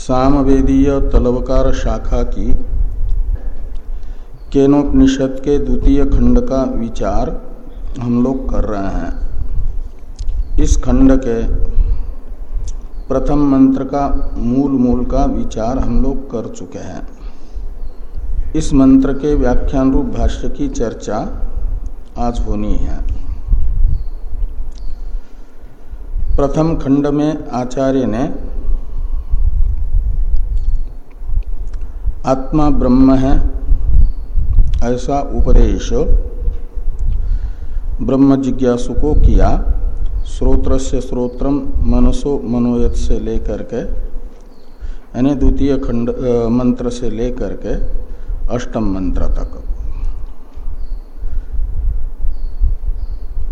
सामवेदीय तलवकार शाखा की केनोपनिषद के द्वितीय खंड का विचार हम लोग कर रहे हैं। इस खंड के प्रथम मंत्र का मूल मूल का विचार हम लोग कर चुके हैं। इस मंत्र के व्याख्यान रूप भाष्य की चर्चा आज होनी है। प्रथम खंड में आचार्य ने आत्मा ब्रह्म है, ऐसा उपदेश ब्रह्म जिज्ञासु को किया स्रोत्र से स्रोत्रम मनसो मनोयत से लेकर के, यानी द्वितीय खंड मंत्र से लेकर के, अष्टम मंत्र तक।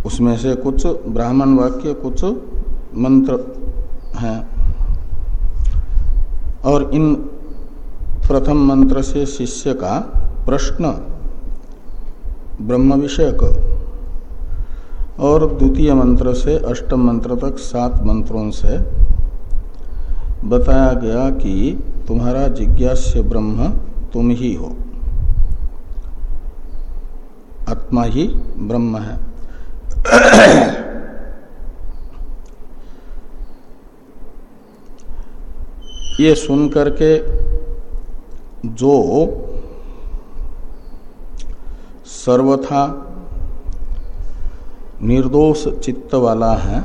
उसमें से कुछ ब्राह्मण वाक्य, कुछ मंत्र हैं। और इन प्रथम मंत्र से शिष्य का प्रश्न, ब्रह्म विषयक। और द्वितीय मंत्र से अष्टम मंत्र तक सात मंत्रों से बताया गया कि तुम्हारा जिज्ञास्य ब्रह्म तुम ही हो। आत्मा ही ब्रह्म है। ये सुन करके जो सर्वथा निर्दोष चित्त वाला है,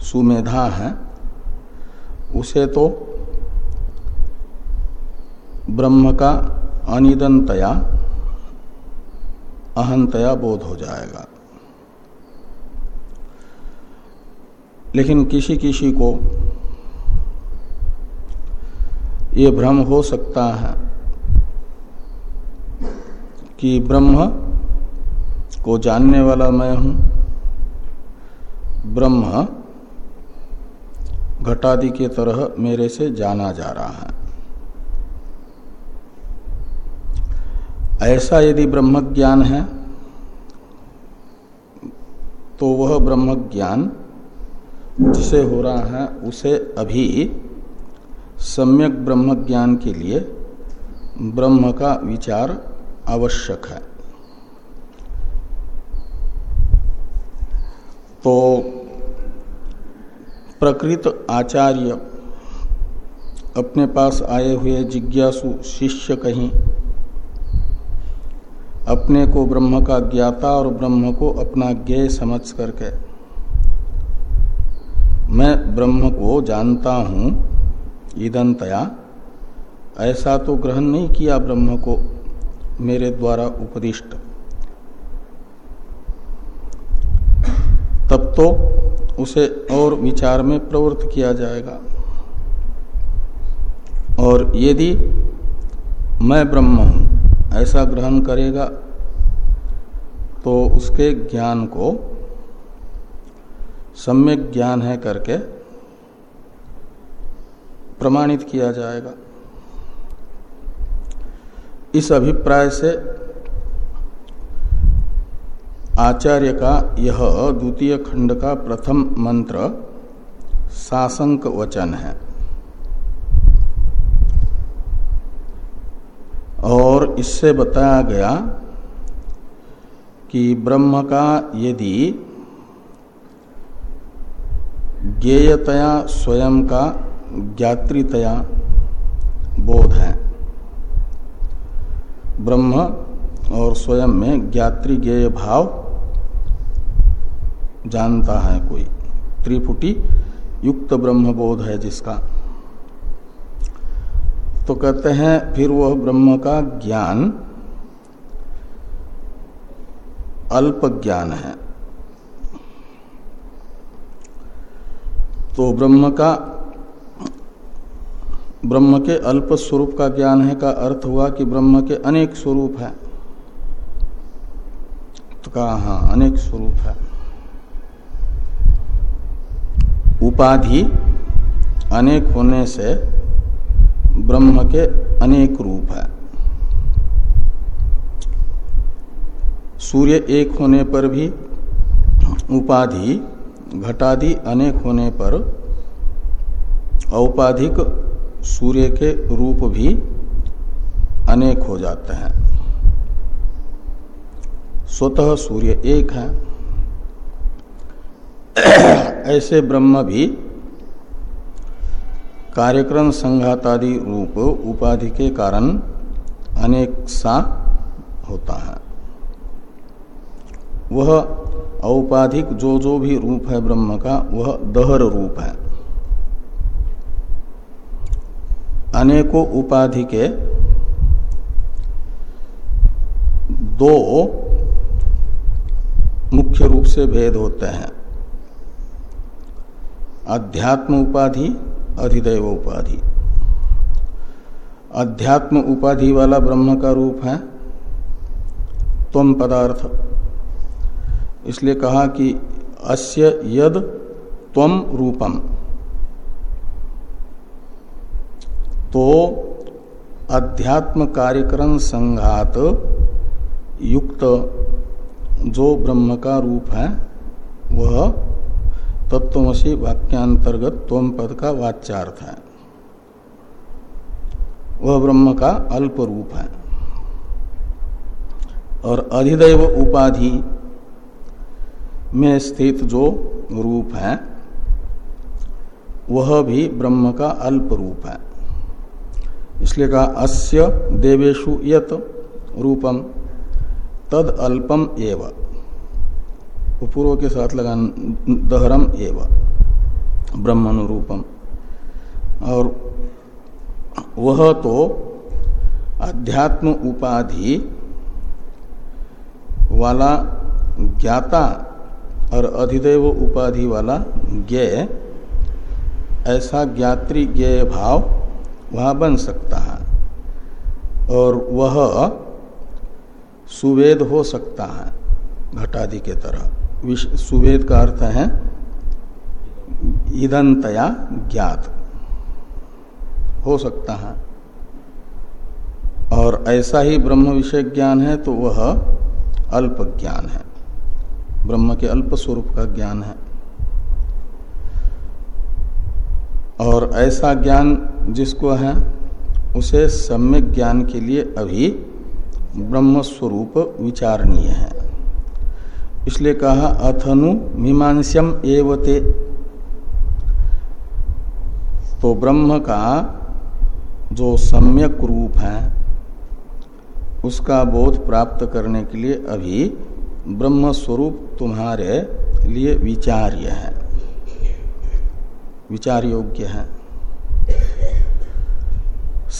सुमेधा है, उसे तो ब्रह्म का अनिदनतया अहंतया बोध हो जाएगा। लेकिन किसी किसी को ये भ्रम हो सकता है कि ब्रह्म को जानने वाला मैं हूँ। ब्रह्म घटादि के तरह मेरे से जाना जा रहा है। ऐसा यदि ब्रह्म ज्ञान है तो वह ब्रह्म ज्ञान जिसे हो रहा है, उसे अभी सम्यक ब्रह्म ज्ञान के लिए ब्रह्म का विचार आवश्यक है। तो प्रकृत आचार्य अपने पास आए हुए जिज्ञासु शिष्य कहीं अपने को ब्रह्म का ज्ञाता और ब्रह्म को अपना ज्ञेय समझ करके, मैं ब्रह्म को जानता हूँ ईदंतया ऐसा तो ग्रहण नहीं किया ब्रह्म को, मेरे द्वारा उपदिष्ट। तब तो उसे और विचार में प्रवृत्त किया जाएगा। और यदि मैं ब्रह्म हूँ, ऐसा ग्रहण करेगा तो उसके ज्ञान को, सम्यक ज्ञान है करके प्रमाणित किया जाएगा। इस अभिप्राय से आचार्य का यह द्वितीय खंड का प्रथम मंत्र सासंक वचन है। और इससे बताया गया कि ब्रह्म का यदि ज्ञेयतया स्वयं का ज्ञातृतया बोध है। ब्रह्म और स्वयं में ज्ञात्री ज्ञेय भाव जानता है कोई। त्रिपुटी युक्त ब्रह्म बोध है जिसका। तो कहते हैं, फिर वह ब्रह्म का ज्ञान अल्प ज्ञान है। तो ब्रह्म का ब्रह्म के अल्प स्वरूप का ज्ञान है का अर्थ हुआ कि ब्रह्म के अनेक स्वरूप है। तो कहा हाँ अनेक स्वरूप है। उपाधि अनेक होने से ब्रह्म के अनेक रूप है। सूर्य एक होने पर भी, उपाधि, घटादि अनेक होने पर, औपाधिक सूर्य के रूप भी अनेक हो जाते हैं। स्वतः सूर्य एक है। ऐसे ब्रह्म भी कार्यक्रम संघातादि रूप उपाधि के कारण अनेक सा होता है। वह औपाधिक जो जो भी रूप है ब्रह्म का, वह दहर रूप है। अनेकों उपाधि के दो मुख्य रूप से भेद होते हैं। अध्यात्म उपाधि, अधिदैव उपाधि। अध्यात्म उपाधि वाला ब्रह्म का रूप है तम पदार्थ। इसलिए कहा कि अस्य यद तम रूपम। तो अध्यात्म कार्यक्रम संघात युक्त जो ब्रह्म का रूप है, वह तत्वमसी वाक्यांतर्गत तोम पद का वाच्यार्थ है। वह ब्रह्म का अल्प रूप है। और अधिदैव उपाधि में स्थित जो रूप है, वह भी ब्रह्म का अल्प रूप है। इसलिए कहा, अस्य देवेशु यत रूपम तद अल्पम एव। पूर्व के साथ लगा दहरम एव ब्रह्मनुरूपम और वह तो अध्यात्म उपाधि वाला ज्ञाता और अधिदेव उपाधि वाला ज्ञेय ऐसा ज्ञात्री ज्ञेय भाव वहाँ बन सकता है। और वह सुवेद हो सकता है, घटादि के तरह। सुवेद का अर्थ है ईदंतया ज्ञात। हो सकता है। और ऐसा ही ब्रह्म विषय ज्ञान है तो वह अल्प ज्ञान है। ब्रह्म के अल्प स्वरूप का ज्ञान है। और ऐसा ज्ञान जिसको है, उसे सम्यक ज्ञान के लिए अभी ब्रह्म स्वरूप विचारणीय है। इसलिए कहा, अथनु मीमांस्यम एवते। तो ब्रह्म का जो सम्यक रूप है, उसका बोध प्राप्त करने के लिए अभी ब्रह्म स्वरूप तुम्हारे लिए विचार्य है। विचार योग्य है।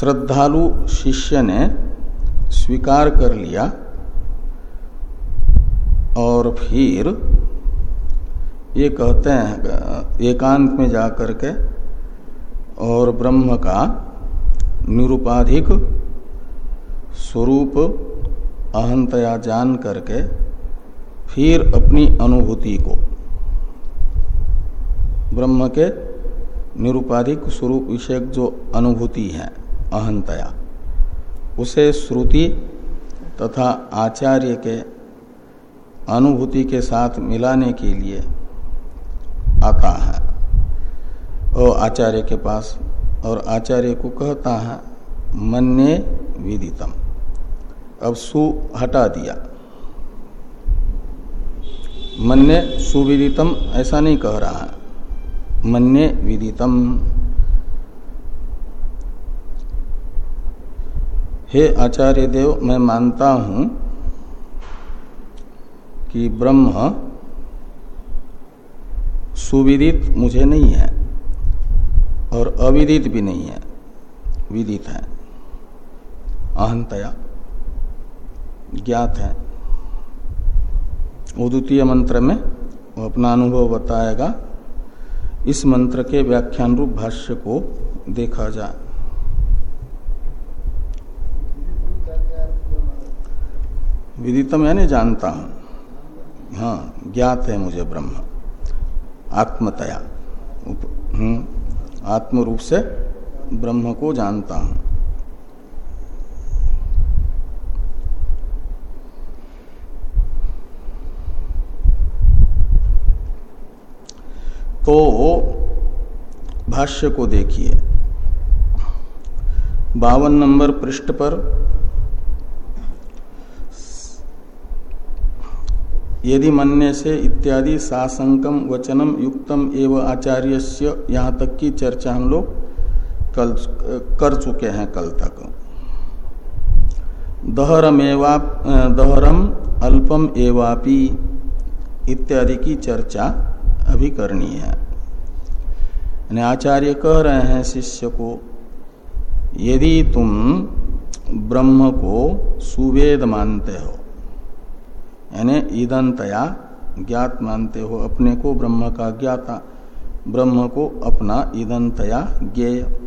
श्रद्धालु शिष्य ने स्वीकार कर लिया और फिर ये कहते हैं, एकांत में जाकर के और ब्रह्म का निरुपाधिक स्वरूप अहंतया जान करके फिर अपनी अनुभूति को, ब्रह्म के निरुपाधिक स्वरूप विषयक जो अनुभूति है अहंतया। उसे श्रुति तथा आचार्य के अनुभूति के साथ मिलाने के लिए आता है। और आचार्य के पास और आचार्य को कहता है मन ने विदितम। अब सु हटा दिया। मन्ने सुविदितम? ऐसा नहीं कह रहा है। ने विदितम। हे आचार्य देव, मैं मानता हूँ कि ब्रह्म सुविदित मुझे नहीं है और अविदित भी नहीं है, विदित है, अहंतया ज्ञात है। वो द्वितीय मंत्र में वो अपना अनुभव बताएगा। इस मंत्र के व्याख्यान रूप भाष्य को देखा जाए। विदितम यानी जानता हूँ। हाँ ज्ञात है मुझे ब्रह्म। आत्मतया। हम्म, आत्म रूप से ब्रह्म को जानता हूँ। तो भाष्य को देखिए। बावन नंबर पृष्ठ पर यदि मन्य से इत्यादि सासंकम वचनम युक्तम एवं आचार्य यहाँ तक की चर्चा हम लोग कल, कर चुके हैं कल तक। दहरमेवा दहरम अल्पम एवापि इत्यादि की चर्चा अभी करनी है। यानी आचार्य कह रहे हैं शिष्य को, यदि तुम ब्रह्म को सुवेद मानते हो यानी ईदंतया ज्ञात मानते हो अपने को ब्रह्म का ज्ञाता। ब्रह्म को अपना ईदंतया ज्ञेय।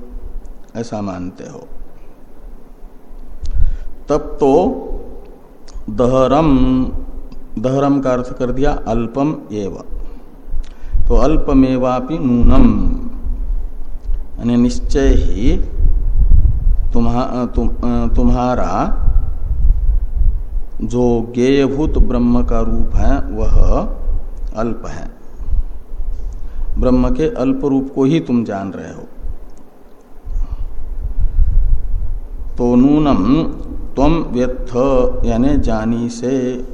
ऐसा मानते हो। तब तो दहरम। दहरम का अर्थ कर दिया अल्पम एव। तो अल्पमेवापि नूनम। यानी निश्चय ही तुम्हा, तुम, तुम्हारा जो ज्ञेयभूत ब्रह्म का रूप है, वह अल्प है। ब्रह्म के अल्प रूप को ही तुम जान रहे हो। तो नूनम तम व्यथ यानी जानी से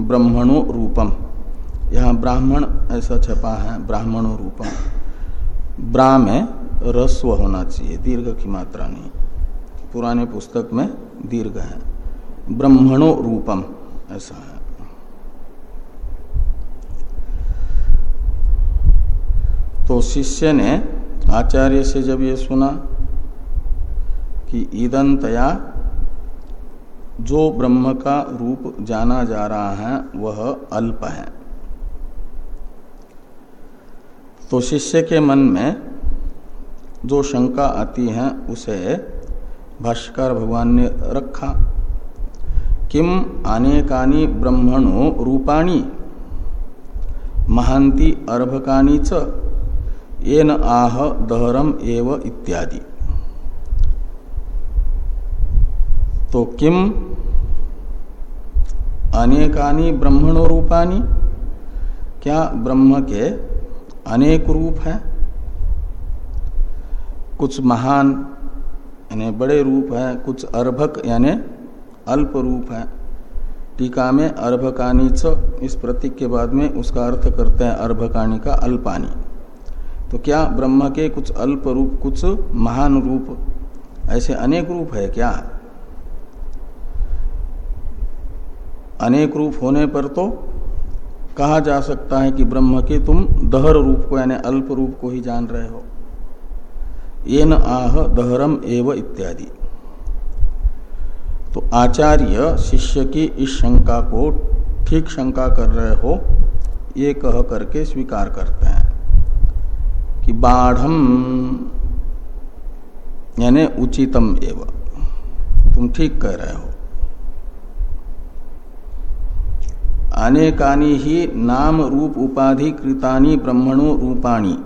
ब्रह्मणो रूपम। यहाँ ब्राह्मण ऐसा छपा है, ब्राह्मणो रूपम। ब्रा में रस्व होना चाहिए, दीर्घ की मात्रा नहीं। पुराने पुस्तक में दीर्घ है। ब्रह्मणो रूपम। ऐसा है। तो शिष्य ने आचार्य से जब ये सुना कि ईदंतया जो ब्रह्म का रूप जाना जा रहा है, वह अल्प है। तो शिष्य के मन में जो शंका आती है, उसे भाष्कर भगवान ने रखा। किम अनेकानी ब्रह्मणो रूपाणी? महांति अर्भकानी च। येन आह दहरम एव इत्यादि। तो किम अनेकानी ब्रह्मणो रूपाणी? क्या ब्रह्म के अनेक रूप हैं? कुछ महान, यानी बड़े रूप हैं, कुछ अर्भक, यानी अल्प रूप है। टीका में अर्भकानी च इस प्रतीक के बाद में उसका अर्थ करते हैं अर्भकानी का अल्पानी। तो क्या ब्रह्म के कुछ अल्प रूप कुछ महान रूप, ऐसे अनेक रूप है क्या? अनेक रूप होने पर तो कहा जा सकता है कि ब्रह्म के तुम दहर रूप को, यानी अल्प रूप को ही जान रहे हो। ये न आह दहरम एव इत्यादि। तो आचार्य शिष्य की इस शंका को ठीक शंका कर रहे हो, ये कह करके स्वीकार करते हैं कि बाढ़ यानी उचितम एव, तुम ठीक कह रहे हो। अनेकानी ही नाम रूप उपाधि कृतानी ब्रह्मणो रूपाणी।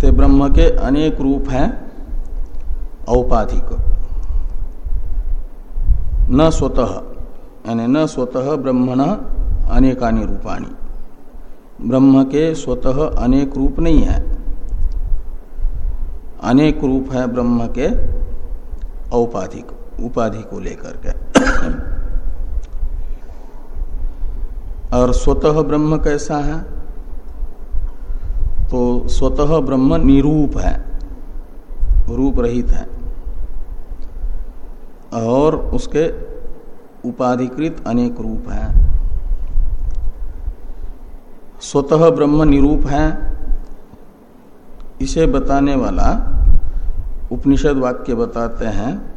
ते ब्रह्म के अनेक रूप हैं, औपाधिक। न स्वतः, यानी न स्वतः ब्रह्मण अनेकानि रूपाणी। ब्रह्म के स्वतः अनेक रूप नहीं है। अनेक रूप है ब्रह्म के औपाधिक, उपाधि को लेकर के। और स्वतः ब्रह्म कैसा है? तो स्वतः ब्रह्म निरूप है, रूप रहित है। और उसके उपाधिकृत अनेक रूप हैं। स्वतः ब्रह्म निरूप है। इसे बताने वाला उपनिषद वाक्य बताते हैं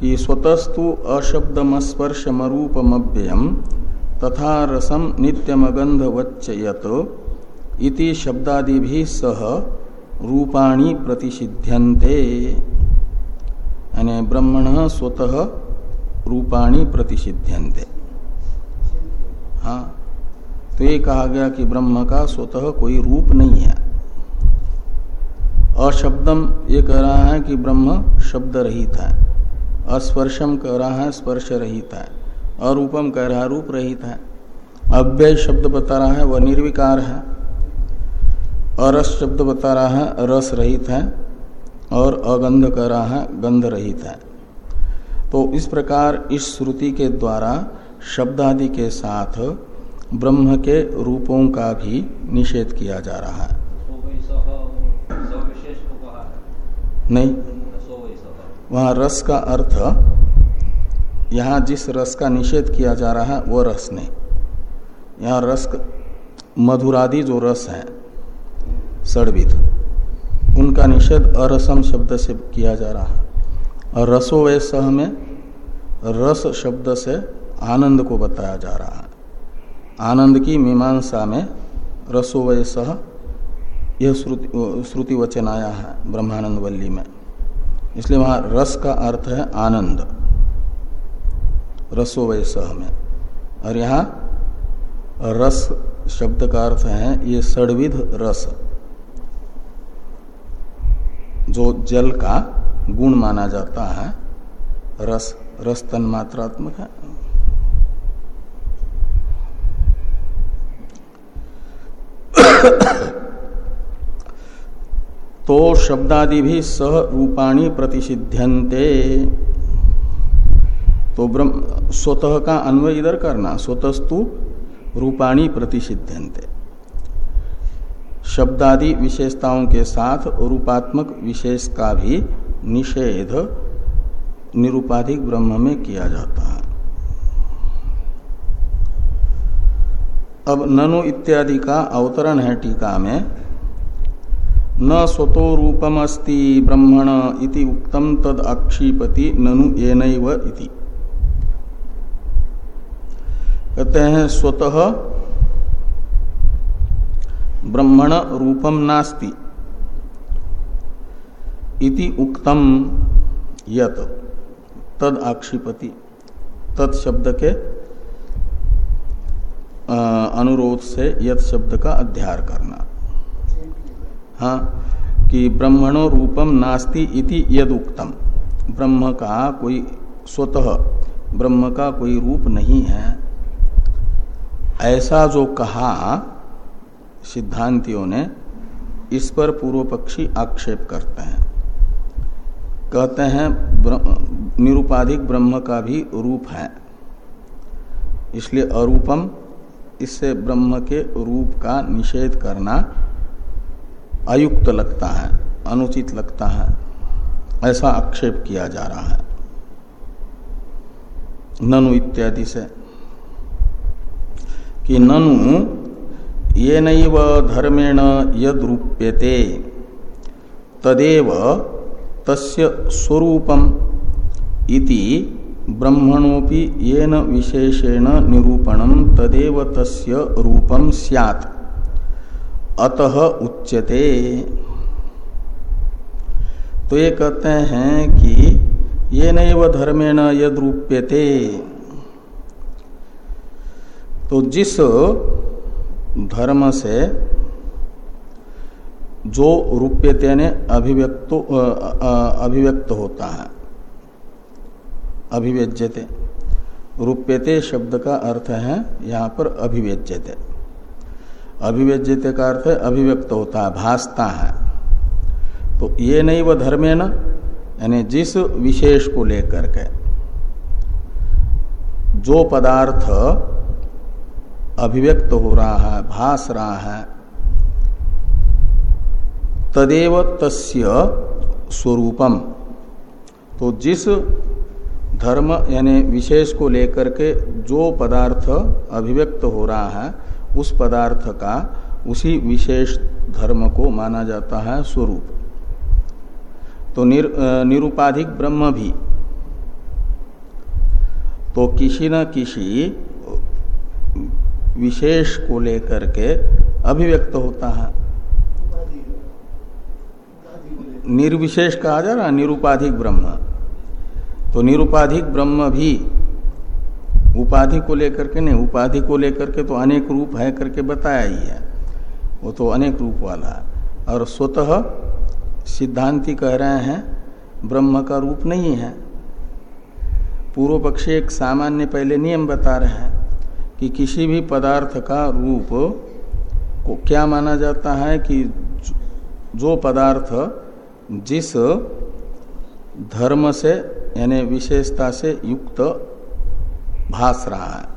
कि स्वतस्तु अशब्दमस्पर्शमरूपमव्ययम तथा रसम नित्यमगंधवच्चयत इति शब्दादि भी सह रूपाणी प्रतिषिध्यन्ते। यानी ब्रह्मण स्वतः रूपाणी प्रतिषिध्यंते हाँ? तो ये कहा गया कि ब्रह्म का स्वतः कोई रूप नहीं है। अशब्दम ये कह रहा है कि ब्रह्म शब्द रहित है। अस्पर्शम कह रहा है स्पर्श रहित है। अरूपम कह रहा है रूप रहित है। अव्यय शब्द बता रहा है वह निर्विकार है। अरस शब्द बता रहा है रस रहित है। और अगंध कर रहा है, गंध रहित है। तो इस प्रकार इस श्रुति के द्वारा शब्द आदि के साथ ब्रह्म के रूपों का भी निषेध किया जा रहा है। नहीं, वहाँ रस का अर्थ, यहाँ जिस रस का निषेध किया जा रहा है वह रस नहीं। यहाँ रस मधुरादि जो रस है सड़विध उनका निषेध अरसम शब्द से किया जा रहा है। और रसो वे सह में रस शब्द से आनंद को बताया जा रहा है। आनंद की मीमांसा में रसो वे सह यह श्रुति वचन आया है ब्रह्मानंद वल्ली में। इसलिए वहाँ रस का अर्थ है आनंद। रसो वे सह में। और यहाँ रस शब्द का अर्थ है ये सड़विध रस। जो जल का गुण माना जाता है, रस रस तन मात्रात्मक है। तो शब्दादि भी सह रूपाणी प्रतिषिध्यंते तो ब्रह्म, स्वतः का अन्वय इधर करना, स्वतस्तु रूपाणी प्रतिषिध्यंते शब्दादि विशेषताओं के साथ रूपात्मक विशेष का भी निषेध निरूपाधिक ब्रह्म में किया जाता है। अब ननु इत्यादि का अवतरण है टीका में। न स्वतो रूपम अस्ति ब्रह्मण इति उक्तम तद अक्षिपति ननु ये इति। कहते हैं, स्वतः ब्रह्मण रूपम नास्ति इति उक्तम यत, तद आक्षिपति तद शब्द के अनुरोध से यत शब्द का अध्यार करना। हाँ? कि ब्रह्मणो रूपम नास्ति इति यद उक्तम ब्रह्म का कोई स्वतः ब्रह्म का कोई रूप नहीं है। ऐसा जो कहा सिद्धांतियों ने इस पर पूर्व पक्षी आक्षेप करते हैं। कहते हैं निरुपाधिक ब्रह्म का भी रूप है। इसलिए अरूपम, इससे ब्रह्म के रूप का निषेध करना अयुक्त लगता है, अनुचित लगता है। ऐसा आक्षेप किया जा रहा है। ननु इत्यादि से कि ननु ये धर्मेण यद रूप्यते तदेव तस्य स्वरूपम इति ब्रह्मणोपि येन विशेषेण निरूपणम तदेव तस्य रूपम स्यात्। अतः उच्यते। तो ये कहते हैं कि ये नैव धर्मेण यद रूप्यते तो जिस धर्म से जो रूप्यते ने अभिव्यक्त अभिव्यक्त होता है, अभिव्यज्यते। रूप्यते शब्द का अर्थ है, यहाँ पर अभिव्यज्यते। अभिव्यज्यते का अर्थ है, अभिव्यक्त होता है, भासता है। तो ये नहीं वह धर्मे न? यानी जिस विशेष को लेकर के, जो पदार्थ अभिव्यक्त हो रहा है भास रहा है। तदेव तस्य स्वरूपम। तो जिस धर्म यानी विशेष को लेकर के जो पदार्थ अभिव्यक्त हो रहा है उस पदार्थ का उसी विशेष धर्म को माना जाता है स्वरूप। तो निर, निरुपाधिक ब्रह्म भी। तो किसी न किसी विशेष को लेकर के अभिव्यक्त होता है। निर्विशेष कहा जा रहा निरुपाधिक ब्रह्म। तो निरुपाधिक ब्रह्म भी उपाधि को लेकर के नहीं, उपाधि को लेकर के तो अनेक रूप है करके बताया ही है। वो तो अनेक रूप वाला है। और स्वतः सिद्धांति कह रहे हैं, ब्रह्म का रूप नहीं है। पूर्व पक्षी एक सामान्य पहले नियम बता रहे हैं। कि किसी भी पदार्थ का रूप को क्या माना जाता है कि जो पदार्थ जिस धर्म से, यानी विशेषता से युक्त भास रहा है,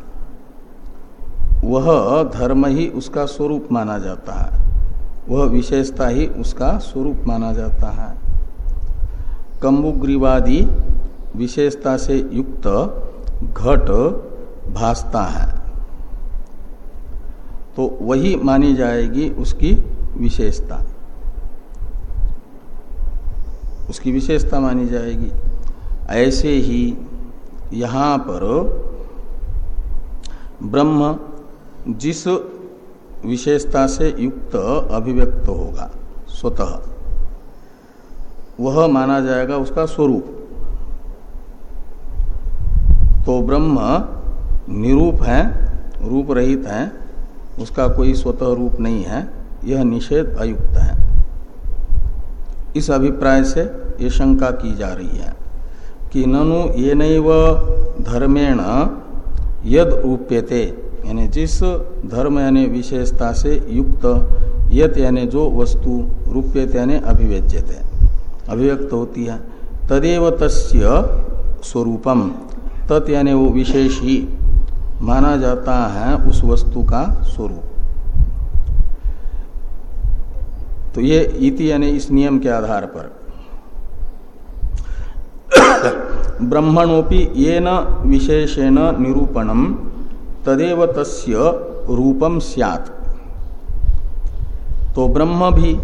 वह धर्म ही उसका स्वरूप माना जाता है। वह विशेषता ही उसका स्वरूप माना जाता है। कम्बुग्रीवादी विशेषता से युक्त घट भासता है। तो वही मानी जाएगी उसकी विशेषता। उसकी विशेषता मानी जाएगी। ऐसे ही यहाँ पर ब्रह्म जिस विशेषता से युक्त अभिव्यक्त होगा, स्वतः, वह माना जाएगा उसका स्वरूप। तो ब्रह्म निरूप है, रूप रहित है उसका कोई स्वतः रूप नहीं है, यह निषेध अयुक्त है। इस अभिप्राय से ये शंका की जा रही है कि ननु ये धर्मेण यद रूप्यते, यानी जिस धर्म यानी विशेषता से युक्त, यत यानी जो वस्तु रूप्यते यानी अभिव्यज्यते, अभिव्यक्त होती है। तदेव तस्य स्वरूपम, तत् यानी वो विशेष। ही माना जाता है उस वस्तु का स्वरूप। तो ये इति यानी इस नियम के आधार पर। ब्रह्मणोपि ये न विशेषेण निरूपणम तदेव तस्य रूपम स्यात्। तो ब्रह्म भी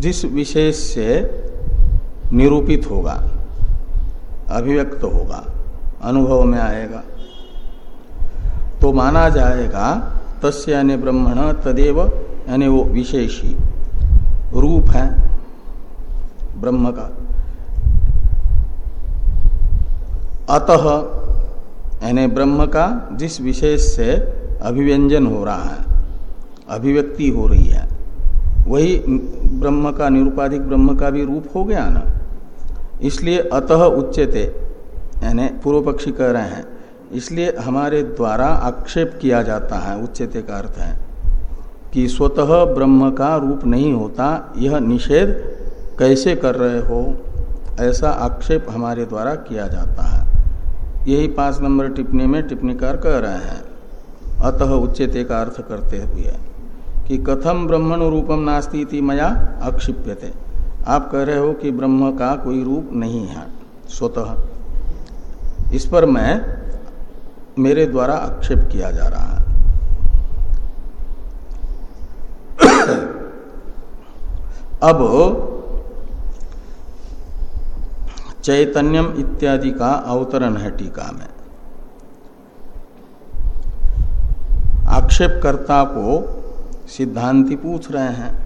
जिस विशेष से निरूपित होगा, अभिव्यक्त होगा, अनुभव में आएगा। तो माना जाएगा, तस्य यानी ब्रह्मण तदेव यानी वो विशेषी रूप है ब्रह्म का। अतः यानी ब्रह्म का जिस विशेष से अभिव्यंजन हो रहा है, अभिव्यक्ति हो रही है, वही ब्रह्म का निरुपाधिक ब्रह्म का भी रूप हो गया ना। इसलिए अतः उच्चते यानी पूर्व पक्षी कह रहे हैं इसलिए हमारे द्वारा आक्षेप किया जाता है, उच्चते का अर्थ है, कि स्वतः ब्रह्म का रूप नहीं होता, यह निषेध कैसे कर रहे हो, ऐसा आक्षेप हमारे द्वारा किया जाता है। यही पाँच नंबर टिप्पणी में टिप्पणीकार कह रहे हैं। अतः उच्चते का अर्थ करते हुए, कि कथम ब्रह्मण रूपम नास्ती मया अक्षिप्यते आप कह रहे हो कि ब्रह्म का कोई रूप नहीं है, स्वतः। इस पर मैं मेरे द्वारा आक्षेप किया जा रहा है। अब चैतन्यम इत्यादि का अवतरण है टीका में। आक्षेपकर्ता को सिद्धांति पूछ रहे हैं।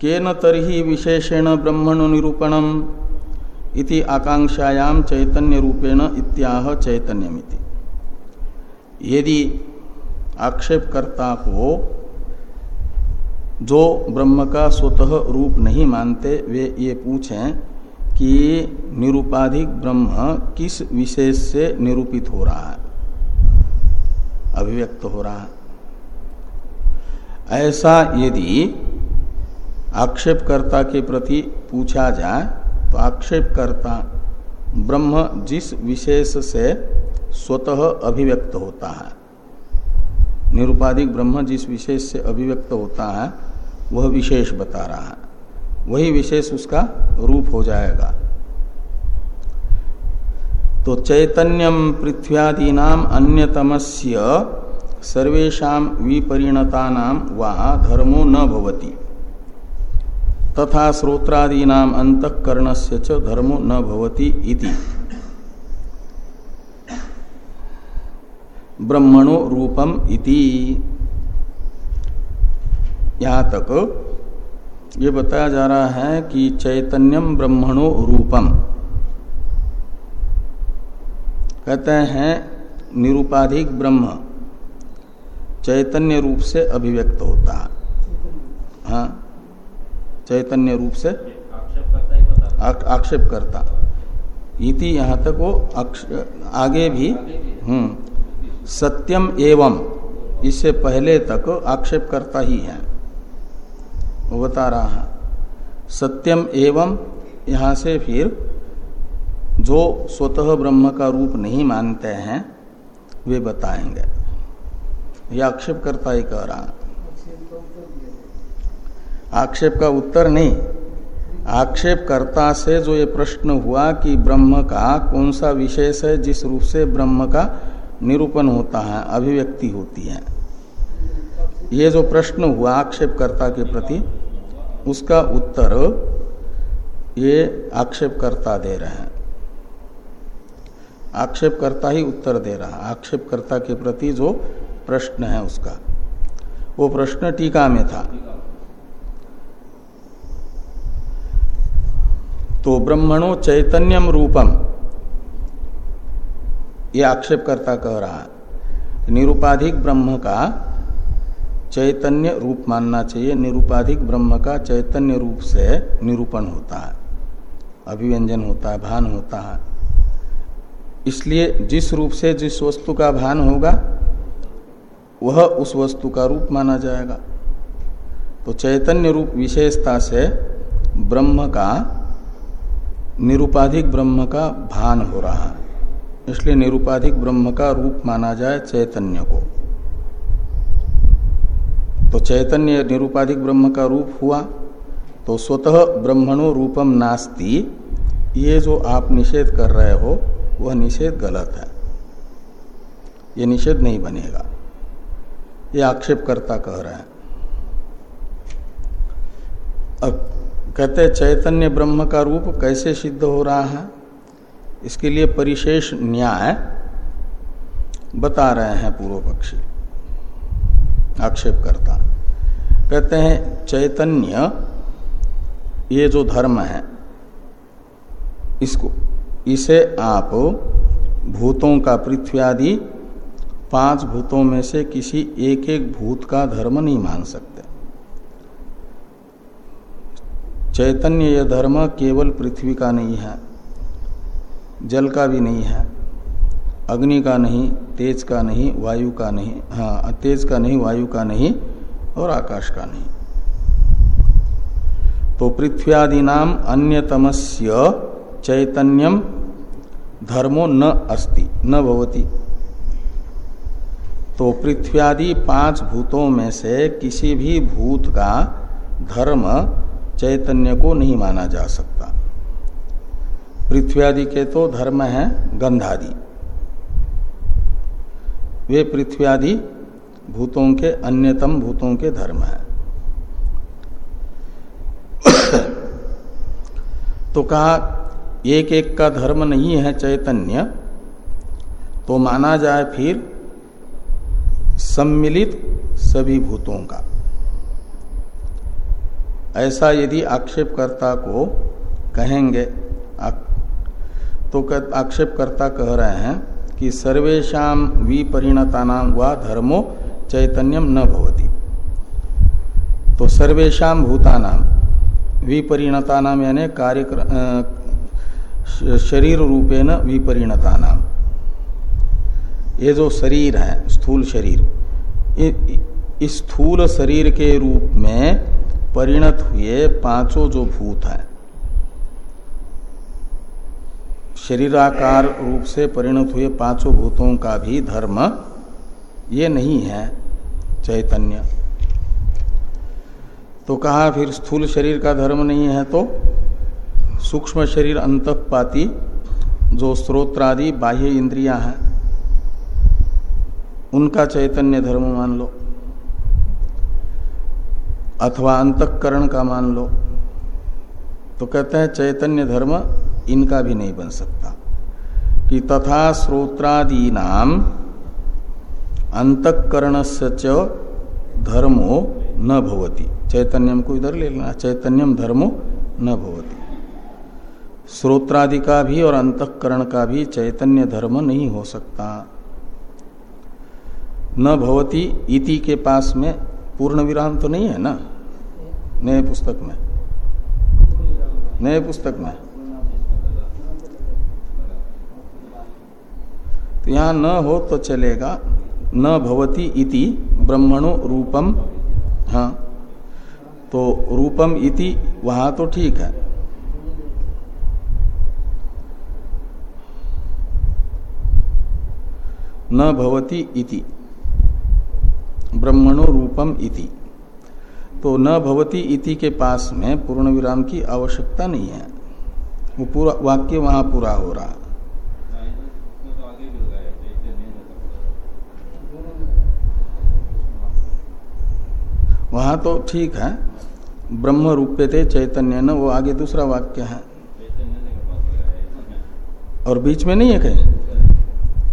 केन तरही विशेषेण ब्रह्मण निरूपणम? इति आकांक्षायाम चैतन्य रूपेण इत्याह चैतन्यमिति। यदि आक्षेपकर्ता को जो ब्रह्म का स्वतः रूप नहीं मानते, वे ये पूछें कि निरूपाधिक ब्रह्म किस विशेष से निरूपित हो रहा है? अभिव्यक्त हो रहा है। ऐसा यदि आक्षेपकर्ता के प्रति पूछा जाए तो आक्षेपकर्ता ब्रह्म जिस विशेष से स्वतः अभिव्यक्त होता है, निरुपाधिक ब्रह्म जिस विशेष से अभिव्यक्त होता है, वह विशेष बता रहा है। वही विशेष उसका रूप हो जाएगा। तो चैतन्यम पृथ्व्यादीना अन्यतमस्य सर्वेशा विपरिणता धर्मो न भवती। तथा श्रोत्रादीना अंतकरण से धर्मो न भवती इति। ब्रह्मणो रूपम इति। यहाँ तक ये बताया जा रहा है कि चैतन्यम ब्रह्मणो रूपम। कहते हैं, निरूपाधिक ब्रह्म। चैतन्य रूप से अभिव्यक्त होता। है हाँ। चैतन्य रूप से आक्षेप करता इति यहाँ तक वो आगे भी हम्म सत्यम एवं इससे पहले तक आक्षेप करता ही है। वो बता रहा है। सत्यम एवं यहाँ से फिर जो स्वतः ब्रह्म का रूप नहीं मानते हैं वे बताएँगे। ये आक्षेप करता ही कह रहा आक्षेप का उत्तर नहीं। आक्षेप कर्ता से जो ये प्रश्न हुआ कि ब्रह्म का कौन सा विशेष है, जिस रूप से ब्रह्म का निरूपण होता है, अभिव्यक्ति होती है। ये जो प्रश्न हुआ आक्षेपकर्ता के प्रति, उसका उत्तर ये आक्षेपकर्ता दे रहे हैं। आक्षेपकर्ता ही उत्तर दे रहा है। आक्षेपकर्ता के प्रति जो प्रश्न है उसका, वो प्रश्न टीका में था। तो ब्रह्मणो चैतन्यम रूपम। ये आक्षेपकर्ता कह रहा है, निरुपाधिक ब्रह्म का चैतन्य रूप मानना चाहिए। निरुपाधिक ब्रह्म का चैतन्य रूप से निरूपण होता है, अभिव्यंजन होता है, भान होता है। इसलिए जिस रूप से जिस वस्तु का भान होगा, वह उस वस्तु का रूप माना जाएगा। तो चैतन्य रूप विशेषता से ब्रह्म का निरुपाधिक ब्रह्म का भान हो रहा है। इसलिए निरुपाधिक ब्रह्म का रूप माना जाए चैतन्य को। तो चैतन्य निरुपाधिक ब्रह्म का रूप हुआ तो स्वतः ब्रह्मणो रूपम नास्ति। ये जो आप निषेध कर रहे हो, वह निषेध गलत है। ये निषेध नहीं बनेगा। ये आक्षेपकर्ता कह रहे हैं। अब कहते चैतन्य ब्रह्म का रूप कैसे सिद्ध हो रहा है? इसके लिए परिशेष न्याय बता रहे हैं पूर्व पक्षी। आक्षेपकर्ता। कहते हैं, चैतन्य, ये जो धर्म है, इसको, इसे आप भूतों का पृथ्वी आदि पाँच भूतों में से किसी एक एक भूत का धर्म नहीं मान सकते। चैतन्य यह धर्म केवल पृथ्वी का नहीं है, जल का भी नहीं है, अग्नि का नहीं, तेज का नहीं, वायु का नहीं हाँ तेज का नहीं, वायु का नहीं और आकाश का नहीं। तो पृथ्व्यादि नाम अन्यतमस्य चैतन्यम धर्मो न अस्ति, न भवति। तो पृथ्व्यादि पाँच भूतों में से किसी भी भूत का धर्म चैतन्य को नहीं माना जा सकता। पृथ्वी आदि के तो धर्म है गंधादि। वे पृथ्व्यादि भूतों के अन्यतम भूतों के धर्म है। तो कहा एक एक का धर्म नहीं है चैतन्य तो माना जाए फिर सम्मिलित सभी भूतों का। ऐसा यदि आक्षेपकर्ता को कहेंगे तो आक्षेपकर्ता कह रहे हैं कि सर्वेशा विपरिणता नाम व धर्मो चैतन्यम न भवती। तो सर्वेशा भूतानाम विपरिणता नाम यानी कार्य शरीर रूपेण विपरिणता नाम ये जो शरीर है, स्थूल शरीर इस स्थूल शरीर के रूप में परिणत हुए पाँचों जो भूत हैं। शरीराकार रूप से परिणत हुए पाँचों भूतों का भी धर्म ये नहीं है, चैतन्य। तो कहा, फिर स्थूल शरीर का धर्म नहीं है तो? सूक्ष्म शरीर अंतपाती, जो स्त्रोत्रादि बाह्य इंद्रियाँ हैं, उनका चैतन्य धर्म मान लो। अथवा अंतकरण का मान लो तो कहते हैं चैतन्य धर्म इनका भी नहीं बन सकता। कि तथा श्रोत्रादि नाम अंतकरण से धर्मो न भवती। चैतन्यम को इधर ले लेना, चैतन्यम धर्मो न भवती। श्रोत्रादि का भी और अंतकरण का भी चैतन्य धर्म नहीं हो सकता। न भवती इति के पास में पूर्ण विराम तो नहीं है ना? नए पुस्तक में। नए पुस्तक में। तो यहाँ न हो तो चलेगा। न भवती इति ब्रह्मणो रूपम। हाँ। तो रूपम इति वहाँ तो ठीक है। न भवती इति। ब्रह्मणो रूपम इति। तो न भवती इति के पास में पूर्ण विराम की आवश्यकता नहीं है। वो पूरा वाक्य वहाँ पूरा हो रहा। वहाँ तो ठीक है। ब्रह्म रूप्यते चैतन्य न वो आगे दूसरा वाक्य है। और बीच में नहीं है कहीं?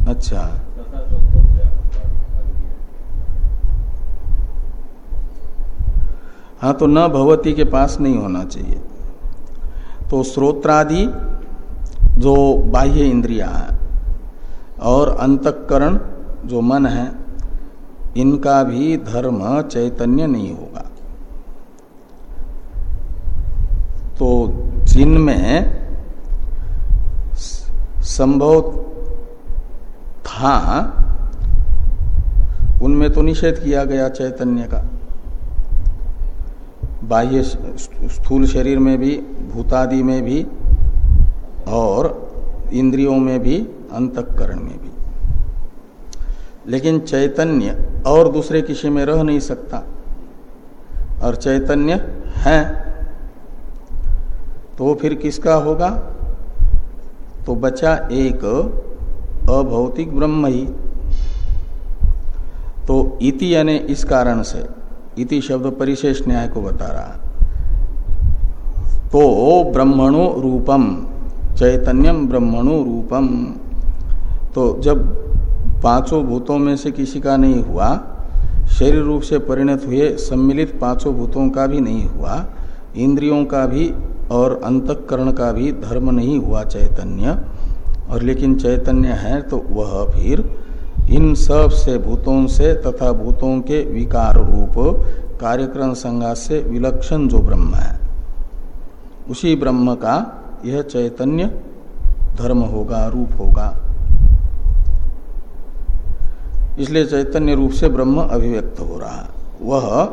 अच्छा। हाँ तो न भवती के पास नहीं होना चाहिए। तो स्रोत्रादि जो बाह्य इंद्रिया है और अंतकरण जो मन है, इनका भी धर्म चैतन्य नहीं होगा। तो जिनमें संभव था, उनमें तो निषेध किया गया चैतन्य का। बाह्य स्थूल शरीर में भी, भूतादि में भी, और इंद्रियों में भी, अंतकरण में भी। लेकिन चैतन्य और दूसरे किसी में रह नहीं सकता, और चैतन्य है तो फिर किसका होगा? तो बचा एक अभौतिक ब्रह्म ही। तो इति यानी इस कारण से इति शब्द परिशेष न्याय को बता रहा तो ब्रह्मणो रूपम, चैतन्यम ब्रह्मणो रूपम। तो जब पाँचों भूतों में से किसी का नहीं हुआ, शरीर रूप से परिणत हुए, सम्मिलित पाँचों भूतों का भी नहीं हुआ, इंद्रियों का भी और अंतकरण का भी धर्म नहीं हुआ चैतन्य। और लेकिन चैतन्य है तो वह फिर इन सबसे भूतों से तथा भूतों के विकार रूप कार्यक्रम संज्ञा से विलक्षण जो ब्रह्म है। उसी ब्रह्म का यह चैतन्य धर्म होगा, रूप होगा। इसलिए चैतन्य रूप से ब्रह्म अभिव्यक्त हो रहा है। वह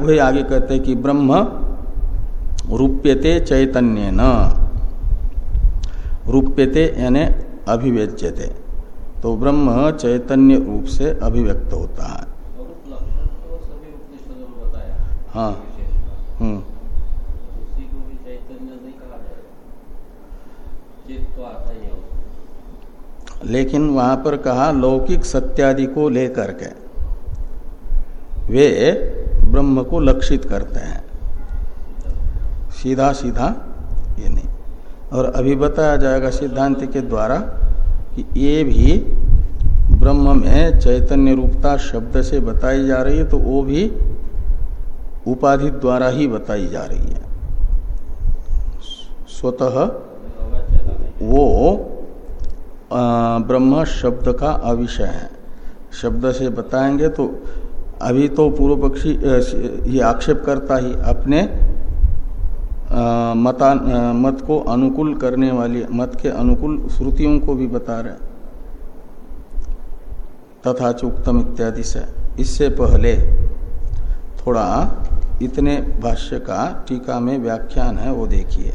वही आगे कहते हैं कि ब्रह्म रूप्यते चैतन्य न रूप्यते यानी अभिव्यज्यते। तो ब्रह्म चैतन्य रूप से अभिव्यक्त होता है। हाँ। हम्म। लेकिन वहाँ पर कहा, लौकिक सत्यादि को लेकर के। वे ब्रह्म को लक्षित करते हैं। सीधा सीधा ये नहीं। और अभी बताया जाएगा सिद्धांत के द्वारा कि ये भी ब्रह्म में चैतन्य रूपता शब्द से बताई जा रही है तो वो भी उपाधि द्वारा ही बताई जा रही है। स्वतः वो ब्रह्म शब्द का अविषय है। शब्द से बताएँगे तो अभी तो पूर्व पक्षी ये आक्षेप करता ही अपने मता मत को अनुकूल करने वाली, मत के अनुकूल श्रुतियों को भी बता रहे तथा चुक्तम इत्यादि से। इससे पहले थोड़ा इतने भाष्य का टीका में व्याख्यान है, वो देखिए।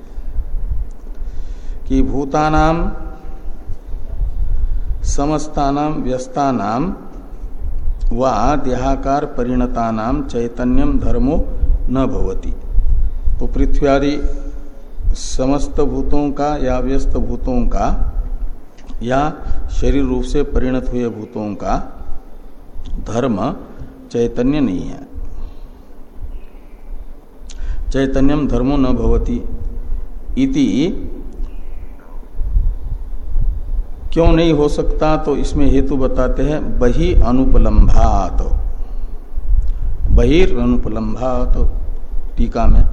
कि भूतानाम समस्तानाम व्यस्तानाम व देहाकार परिणतानाम चैतन्यम धर्मो न भवती। तो पृथ्वी आदि समस्त भूतों का या व्यस्त भूतों का या शरीर रूप से परिणत हुए भूतों का धर्म चैतन्य नहीं है। चैतन्यम धर्मो न भवती इति। क्यों नहीं हो सकता? तो इसमें हेतु बताते हैं, बही अनुपलम्भात। बहिर्नुपलम्भात, टीका में।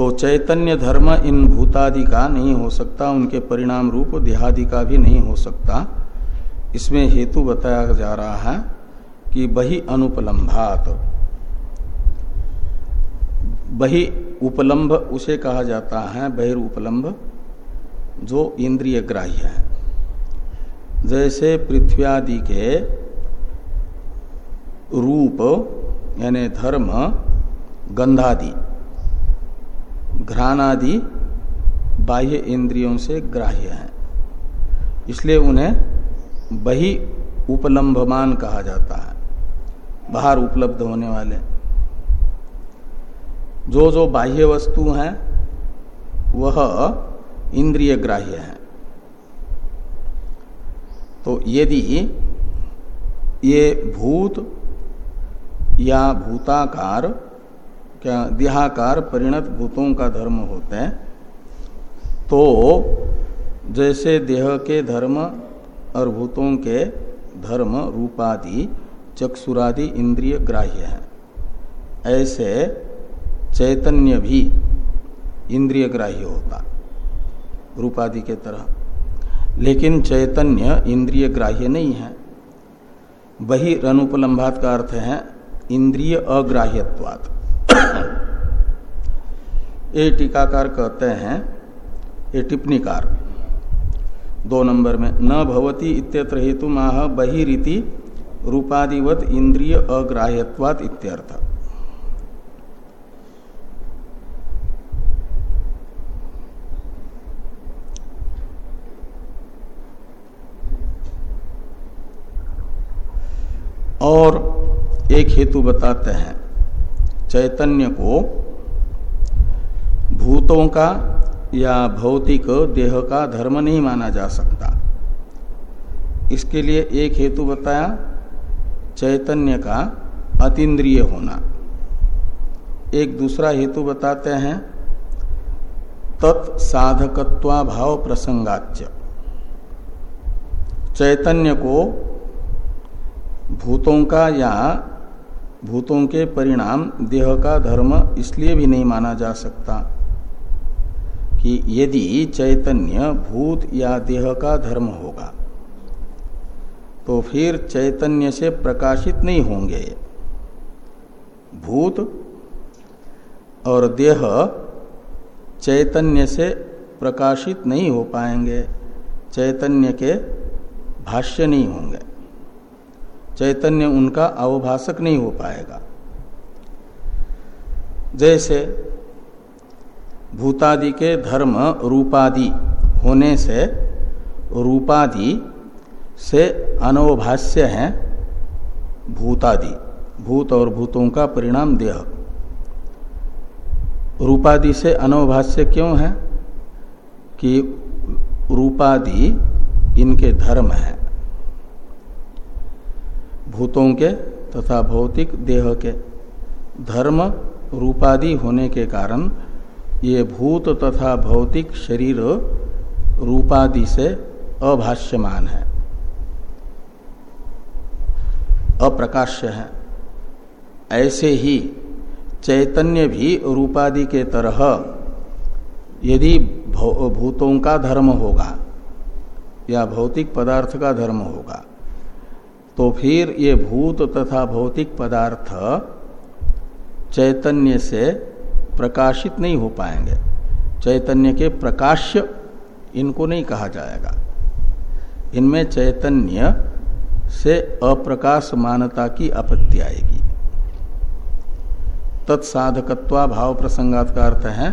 तो चैतन्य धर्म इन भूतादि का नहीं हो सकता, उनके परिणाम रूप देहादि का भी नहीं हो सकता। इसमें हेतु बताया जा रहा है कि बही अनुपलम्भात बही उपलम्भ उसे कहा जाता है, बहिर बहिर्पलम्भ जो इंद्रिय ग्राह्य है। जैसे पृथ्वी आदि के रूप, यानी धर्म, गंधादि घ्राणादि बाह्य इंद्रियों से ग्राह्य हैं। इसलिए उन्हें बही उपलम्भमान कहा जाता है। बाहर उपलब्ध होने वाले। जो जो बाह्य वस्तु हैं, वह इंद्रिय ग्राह्य है। तो यदि ये भूत या भूताकार क्या देहाकार परिणत भूतों का धर्म होते हैं? तो जैसे देह के धर्म और भूतों के धर्म रूपादि, चक्षुरादि इंद्रिय ग्राह्य हैं। ऐसे चैतन्य भी इंद्रिय ग्राह्य होता, रूपादि के तरह। लेकिन चैतन्य इंद्रिय ग्राह्य नहीं है। वही रनुपलम्भात का अर्थ है, इंद्रिय अग्राह्यवाद ये टीकाकार कहते हैं ये टिप्पणीकार। दो नंबर में, न भवती इत्यत्र हेतु माह बहिरीति रूपादिवत इंद्रिय अग्राह्यवाद इत्यर्थ। और एक हेतु बताते हैं, चैतन्य को भूतों का या भौतिक देह का धर्म नहीं माना जा सकता। इसके लिए एक हेतु बताया, चैतन्य का अतीन्द्रिय होना। एक दूसरा हेतु बताते हैं तत्साधकत्वा भाव प्रसंगाच्य। चैतन्य को भूतों का या भूतों के परिणाम देह का धर्म इसलिए भी नहीं माना जा सकता। कि यदि चैतन्य भूत या देह का धर्म होगा तो फिर चैतन्य से प्रकाशित नहीं होंगे। भूत और देह चैतन्य से प्रकाशित नहीं हो पाएँगे, चैतन्य के भाष्य नहीं होंगे। चैतन्य उनका अवभाषक नहीं हो पाएगा। जैसे भूतादि के धर्म रूपादि होने से, रूपादि से अनवभाष्य है भूतादि। भूत और भूतों का परिणाम देह। रूपादि से अनवभाष्य क्यों है? कि रूपादि इनके धर्म है। भूतों के तथा भौतिक देह के धर्म रूपादि होने के कारण ये भूत तथा भौतिक शरीर रूपादि से अभाष्यमान है। अप्रकाश्य है। ऐसे ही चैतन्य भी रूपादि के तरह यदि भूतों का धर्म होगा या भौतिक पदार्थ का धर्म होगा तो फिर ये भूत तथा भौतिक पदार्थ चैतन्य से प्रकाशित नहीं हो पाएँगे। चैतन्य के प्रकाश्य इनको नहीं कहा जाएगा। इनमें चैतन्य से अप्रकाश मानता की आपत्ति आएगी। तत्साधकत्वा भाव प्रसंगात का अर्थ है,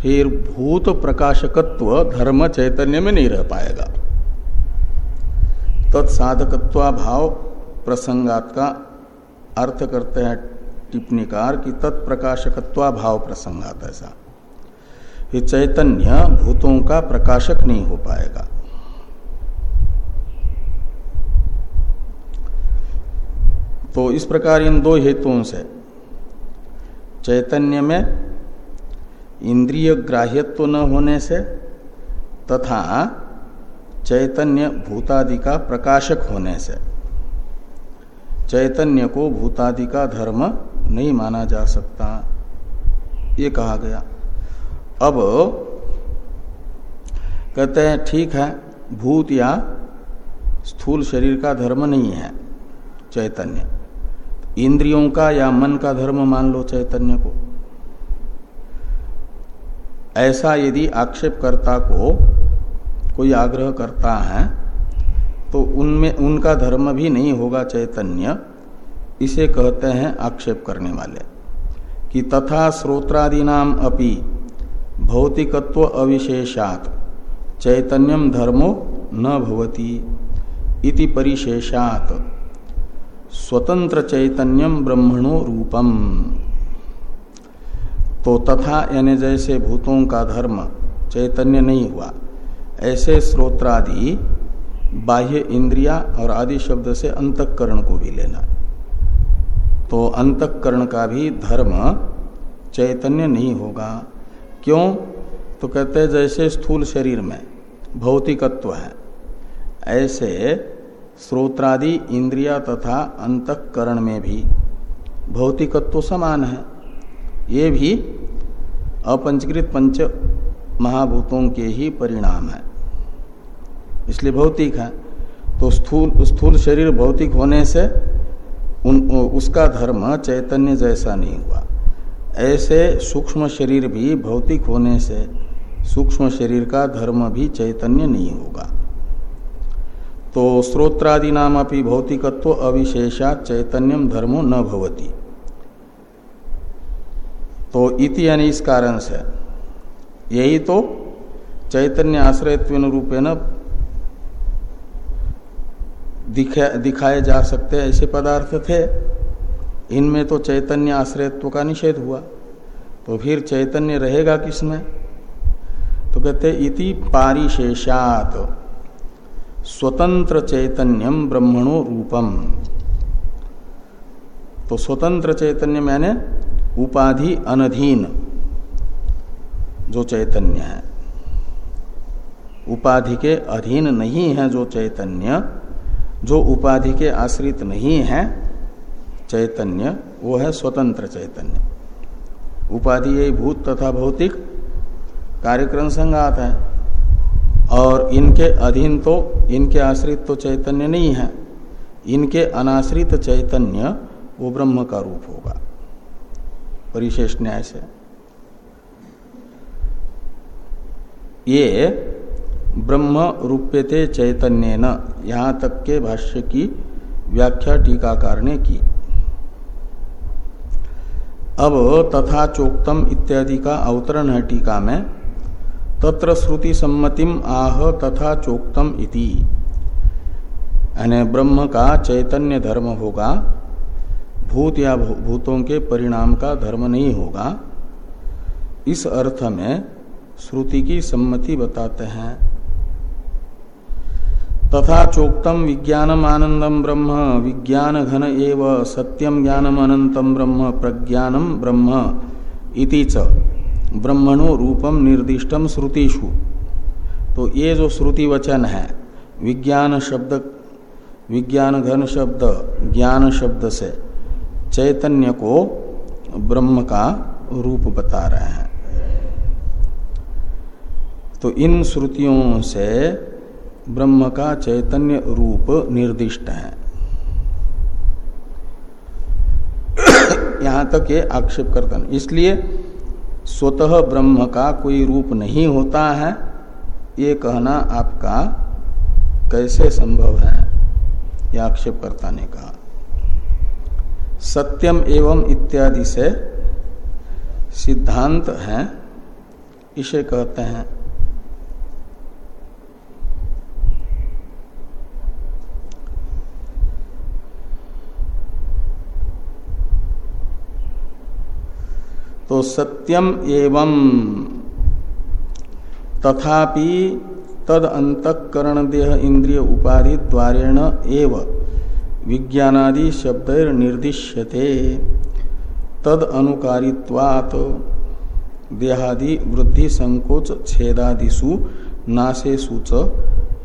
फिर भूत प्रकाशकत्व धर्म चैतन्य में नहीं रह पाएगा। तत्साधकत्वा भाव प्रसंगात का अर्थ करते हैं टिप्पणीकार की तत्प्रकाशकत्वा भाव प्रसंगात ऐसा। ये चैतन्य भूतों का प्रकाशक नहीं हो पाएगा। तो इस प्रकार इन दो हेतुओं से चैतन्य में इंद्रिय ग्राह्यत्व न होने से तथा चैतन्य भूतादि का प्रकाशक होने से, चैतन्य को भूतादि का धर्म नहीं माना जा सकता। ये कहा गया। अब कहते हैं, ठीक है, भूत या स्थूल शरीर का धर्म नहीं है चैतन्य। इंद्रियों का या मन का धर्म मान लो चैतन्य को। ऐसा यदि आक्षेपकर्ता को कोई आग्रह करता है तो उनमें, उनका धर्म भी नहीं होगा चैतन्य। इसे कहते हैं आक्षेप करने वाले। कि तथा श्रोत्रादीनाम अपि भौतिकत्व अविशेषात चैतन्यम धर्मो न भवति इति परिशेषात। स्वतंत्र चैतन्यम ब्रह्मणो रूपम। तो तथा यानी जैसे भूतों का धर्म चैतन्य नहीं हुआ, ऐसे स्रोत्रादि बाह्य इंद्रिया और आदि शब्द से अंतकरण को भी लेना। तो अंतकरण का भी धर्म चैतन्य नहीं होगा। क्यों? तो कहते हैं जैसे स्थूल शरीर में भौतिकत्व है, ऐसे स्रोत्रादि इंद्रिया तथा अंतकरण में भी भौतिकत्व समान है। ये भी अपंचकृत पंच महाभूतों के ही परिणाम है। इसलिए भौतिक है। तो स्थूल स्थूल शरीर भौतिक होने से उन उसका धर्म चैतन्य जैसा नहीं हुआ। ऐसे सूक्ष्म शरीर भी भौतिक होने से सूक्ष्म शरीर का धर्म भी चैतन्य नहीं होगा। तो स्रोत्रादि नाम अपनी भौतिकत्व अविशेषा चैतन्यम धर्मो न भवती। तो इति यानी इस कारण से यही तो चैतन्य आश्रयत्व रूपेण दिखा, दिखाए जा सकते ऐसे पदार्थ थे। इनमें तो चैतन्य आश्रयत्व का निषेध हुआ। तो फिर चैतन्य रहेगा किसमें? तो कहते इति पारिशेषात। स्वतंत्र चैतन्यम ब्रह्मणो रूपम। तो स्वतंत्र चैतन्य मैंने उपाधि अनधीन जो चैतन्य है। उपाधि के अधीन नहीं है जो चैतन्य जो उपाधि के आश्रित नहीं है, चैतन्य, वो है स्वतंत्र चैतन्य। उपाधि यही भूत तथा भौतिक कार्यक्रम संगात है। और इनके अधीन तो इनके आश्रित तो चैतन्य नहीं है। इनके अनाश्रित चैतन्य वो ब्रह्म का रूप होगा। परिशेष न्याय से। ये ब्रह्म रूप्यते चैतन्य न यहाँ तक के भाष्य की व्याख्या टीकाकार ने की। अब तथा चोक्तम इत्यादि का अवतरण है टीका में। तत्र श्रुति सम्मतिम आह तथा चोक्तम इति। ब्रह्म का चैतन्य धर्म होगा। भूत या भूतों के परिणाम का धर्म नहीं होगा। इस अर्थ में श्रुति की सम्मति बताते हैं। तथा चोक्तम विज्ञानम आनंदम ब्रह्म। विज्ञान घन एव सत्यम ज्ञानम अनंतम ब्रह्म। प्रज्ञानम ब्रह्म इति च। ब्रह्मणो रूपम निर्दिष्टम श्रुतिषु। तो ये जो श्रुति वचन है, विज्ञान शब्द विज्ञान घन शब्द, ज्ञान शब्द से चैतन्य को ब्रह्म का रूप बता रहे हैं। तो इन श्रुतियों से ब्रह्म का चैतन्य रूप निर्दिष्ट है। यहाँ तक ये आक्षेप करता इसलिए स्वतः ब्रह्म का कोई रूप नहीं होता है, ये कहना आपका कैसे संभव है? यह आक्षेपकर्ता ने कहा। सत्यम एवं इत्यादि से सिद्धांत है, इसे कहते हैं तो सत्यम एवं। तथापि तद अंतकरण देह इंद्रिय उपाधि द्वारेण एव। विज्ञानादि शब्द निर्दिश्यते तद अनुकारित्वात् देहादि वृद्धि संकोच छेदादिशु नाशेषु च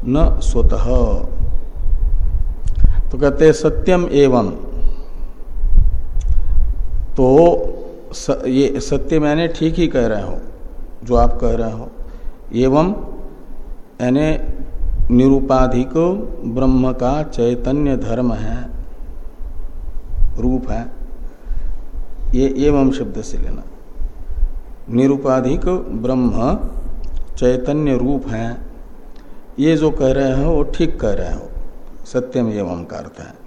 न स्वतः। तो कहते सत्यम एवं। तो स, ये सत्य मैंने ठीक ही कह रहे हो जो आप कह रहे हो। एवं यानी निरुपाधिक ब्रह्म का चैतन्य धर्म है रूप है। ये एवं शब्द से लेना। निरुपाधिक ब्रह्म चैतन्य रूप है। ये जो कह रहे हो वो ठीक कह रहे हो। सत्यम एवं का अर्थ है।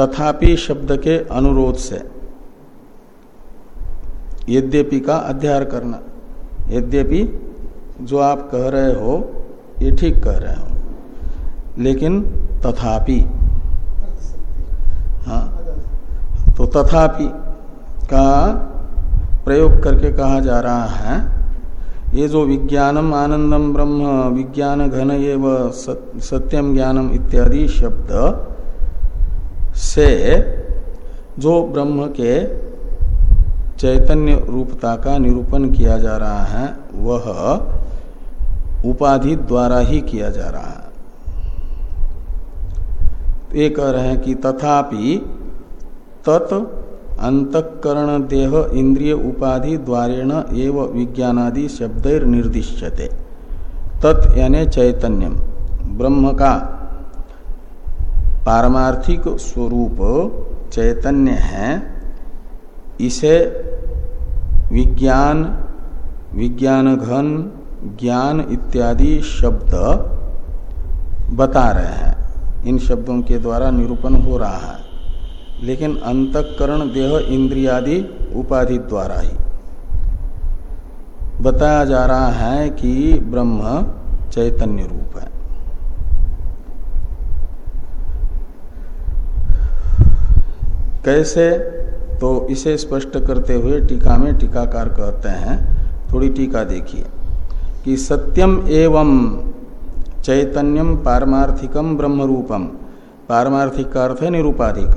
तथापि शब्द के अनुरोध से। यद्यपि का अध्यार करना। यद्यपि जो आप कह रहे हो, ये ठीक कह रहे हो। लेकिन तथापि। हाँ। तो तथापि का प्रयोग करके कहा जा रहा है, ये जो विज्ञानम आनंदम ब्रह्म, विज्ञान घन एव सत्यम ज्ञानम इत्यादि शब्द से जो ब्रह्म के चैतन्य रूपता का निरूपण किया जा रहा है, वह उपाधि द्वारा ही किया जा रहा है। तो ये कह रहे हैं कि तथापि तत् अंतकरण देह इंद्रिय उपाधि द्वारेण एव विज्ञानादि शब्द निर्दिश्यते तत् यानी चैतन्यम, ब्रह्म का पारमार्थिक स्वरूप चैतन्य है, इसे विज्ञान विज्ञान घन ज्ञान इत्यादि शब्द बता रहे हैं। इन शब्दों के द्वारा निरूपण हो रहा है। लेकिन अंतकरण देह इंद्रियादि उपाधि द्वारा ही। बताया जा रहा है कि ब्रह्म चैतन्य रूप है। कैसे? तो इसे स्पष्ट करते हुए टीका में टीकाकार कहते हैं, थोड़ी टीका देखिए, कि सत्यम एवं चैतन्यम पारमार्थिकम ब्रह्म रूपम पारमार्थिक का अर्थ है निरूपाधिक।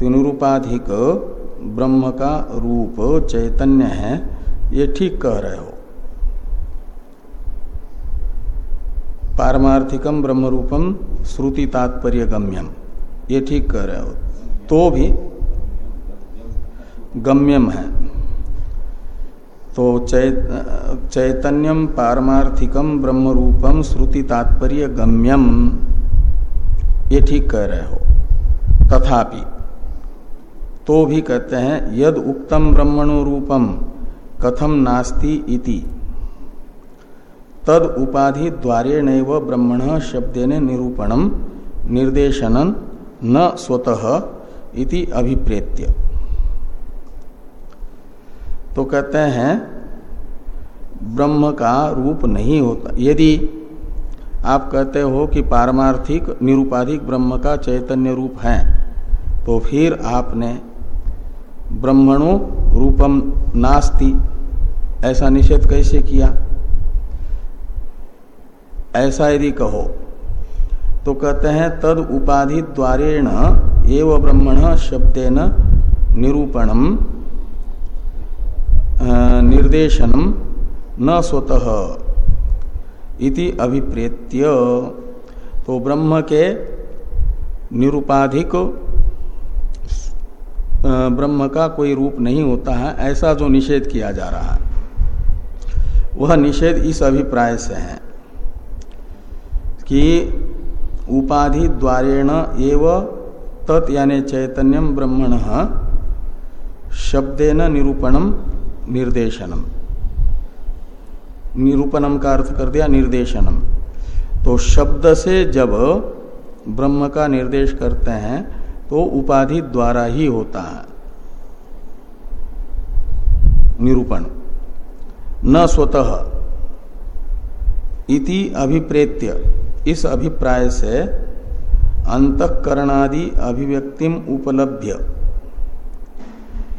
तो निरूपाधिक ब्रह्म का रूप चैतन्य है, ये ठीक कह रहे हो। पारमार्थिकम ब्रह्म रूपम श्रुति तात्पर्य गम्यम, ये ठीक कह रहे हो। तो भी गम्यम है। तो चैतन्यम पारमार्थिकम ब्रह्म रूपम श्रुति तात्पर्य गम्यम। ये ठीक कह रहे हो। तथापि तो भी कहते हैं, यद उक्तम ब्रह्मणु रूपम, कथम नास्ति इति। तद उपाधि द्वारे नैव ब्रह्मण शब्देन निरूपणम निर्देशनन न स्वतः इति अभिप्रेत्य। तो कहते हैं, ब्रह्म का रूप नहीं होता। यदि आप कहते हो कि पारमार्थिक निरूपाधिक ब्रह्म का चैतन्य रूप है तो फिर आपने ब्रह्मणु रूपम नास्ति। ऐसा निषेध कैसे किया? ऐसा यदि कहो तो कहते हैं, तद उपाधि द्वारेण एव ब्रह्मण शब्देन निरूपणम निर्देशनम न स्वतः इति अभिप्रेत्य। तो ब्रह्म के निरुपाधिक ब्रह्म का कोई रूप नहीं होता है, ऐसा जो निषेध किया जा रहा है। वह निषेध इस अभिप्राय से है कि उपाधि द्वारेण एव तत् यानी चैतन्यम ब्रह्मण शब्देन निरूपणम निर्देशनम। निरूपणम का अर्थ कर दिया, निर्देशनम। तो शब्द से जब ब्रह्म का निर्देश करते हैं तो उपाधि द्वारा ही होता है। निरूपण। न स्वतः इति अभिप्रेत्य। इस अभिप्राय से अंतकरणादि अभिव्यक्तिम उपलब्ध्य।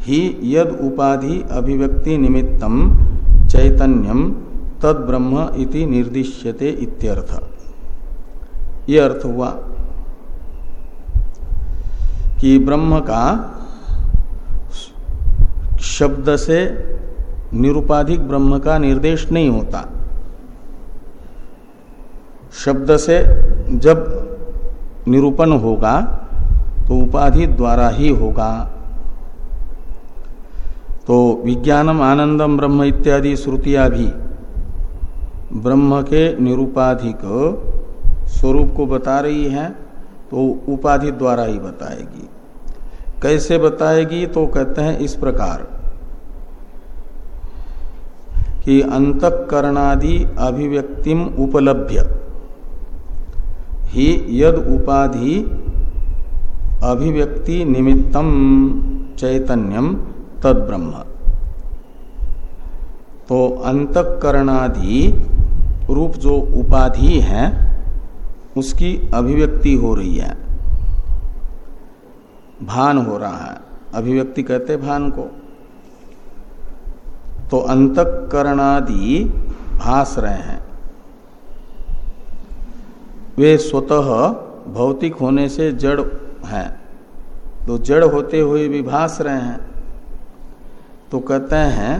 ही यद उपाधि अभिव्यक्ति निमित्तम चैतन्यम तद ब्रह्म इति निर्दिश्यते इत्यर्थ। ये अर्थ हुआ कि ब्रह्म का शब्द से निरुपाधिक ब्रह्म का निर्देश नहीं होता। शब्द से जब निरूपण होगा तो उपाधि द्वारा ही होगा। तो विज्ञानम आनंदम ब्रह्म इत्यादि श्रुतियाँ भी ब्रह्म के निरूपाधिक स्वरूप को बता रही है तो उपाधि द्वारा ही बताएगी। कैसे बताएगी तो कहते हैं इस प्रकार कि अंतकरणादि अभिव्यक्तिम उपलभ्य। ही यद उपाधि अभिव्यक्ति निमित्तम चैतन्यम तद ब्रह्म। तो अंतकरणादि रूप जो उपाधि है, उसकी अभिव्यक्ति हो रही है। भान हो रहा है। अभिव्यक्ति कहते भान को। तो अंतकरणादि भास रहे हैं। वे स्वतः भौतिक होने से जड़ हैं। तो जड़ होते हुए भी भास रहे हैं। तो कहते हैं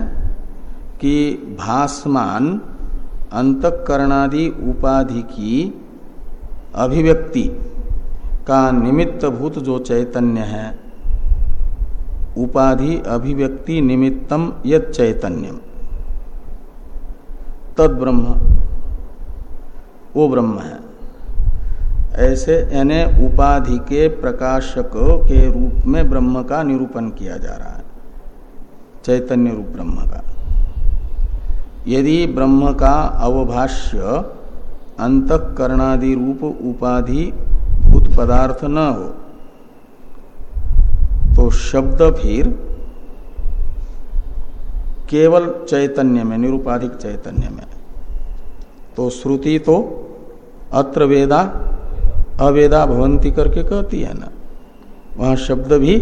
कि भासमान अंतकरणादि उपाधि की अभिव्यक्ति का निमित्त भूत जो चैतन्य है, उपाधि अभिव्यक्ति निमित्तम यद चैतन्यम। तद ब्रह्म वो ब्रह्म है। ऐसे यानी उपाधि के प्रकाशक के रूप में ब्रह्म का निरूपण किया जा रहा है। चैतन्य रूप ब्रह्म का। यदि ब्रह्म का अवभाष्य अंतकरणादि रूप उपाधि भूत पदार्थ न हो तो शब्द फिर केवल चैतन्य में, निरुपाधिक चैतन्य में। तो श्रुति तो अत्र वेदा अवेदा भवंती करके कहती है ना, वहाँ शब्द भी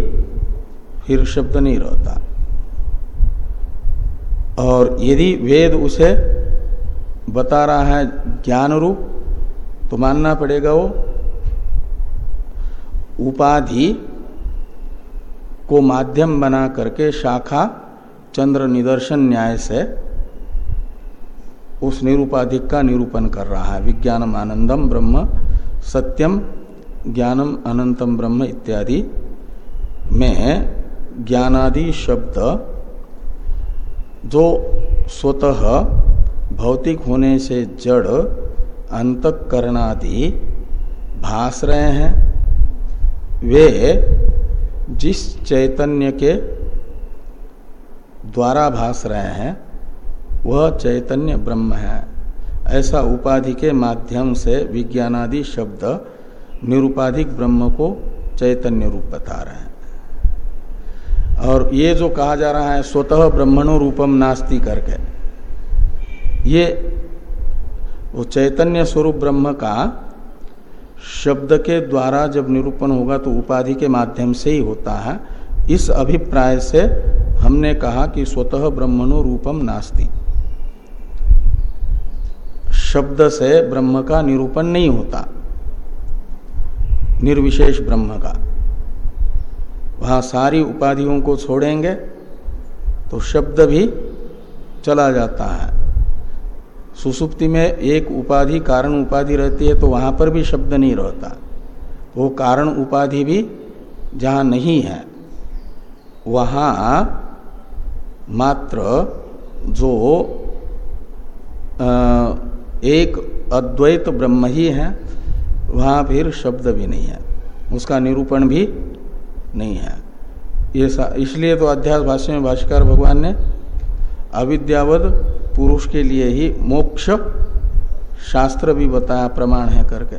फिर शब्द नहीं रहता। और यदि वेद उसे बता रहा है ज्ञान रूप तो मानना पड़ेगा वो उपाधि को माध्यम बना करके शाखा चंद्र निदर्शन न्याय से उस निरूपाधिक का निरूपण कर रहा है। विज्ञानम आनंदम ब्रह्म सत्यम, ज्ञानम, अनंतम ब्रह्म इत्यादि में ज्ञानादि शब्द जो स्वतः भौतिक होने से जड़, अंतकरणादि भास रहे हैं। वे जिस चैतन्य के द्वारा भास रहे हैं, वह चैतन्य ब्रह्म है। ऐसा उपाधि के माध्यम से विज्ञानादि शब्द निरुपाधिक ब्रह्म को चैतन्य रूप बता रहे हैं। और ये जो कहा जा रहा है, स्वतः ब्रह्मणो रूपम नास्ति करके, ये वो चैतन्य स्वरूप ब्रह्म का शब्द के द्वारा जब निरूपण होगा तो उपाधि के माध्यम से ही होता है। इस अभिप्राय से हमने कहा कि स्वतः ब्रह्मणो रूपम नास्ति। शब्द से ब्रह्म का निरूपण नहीं होता। निर्विशेष ब्रह्म का। वहाँ सारी उपाधियों को छोड़ेंगे तो शब्द भी चला जाता है। सुसुप्ति में एक उपाधि कारण उपाधि रहती है तो वहाँ पर भी शब्द नहीं रहता। वो कारण उपाधि भी जहाँ नहीं है वहाँ मात्र जो आ, एक अद्वैत ब्रह्म ही है, वहाँ फिर शब्द भी नहीं है। उसका निरूपण भी नहीं है। ये इसलिए तो अध्यास भाष्य में भाष्कर भगवान ने अविद्यावद पुरुष के लिए ही मोक्ष शास्त्र भी बताया, प्रमाण है करके।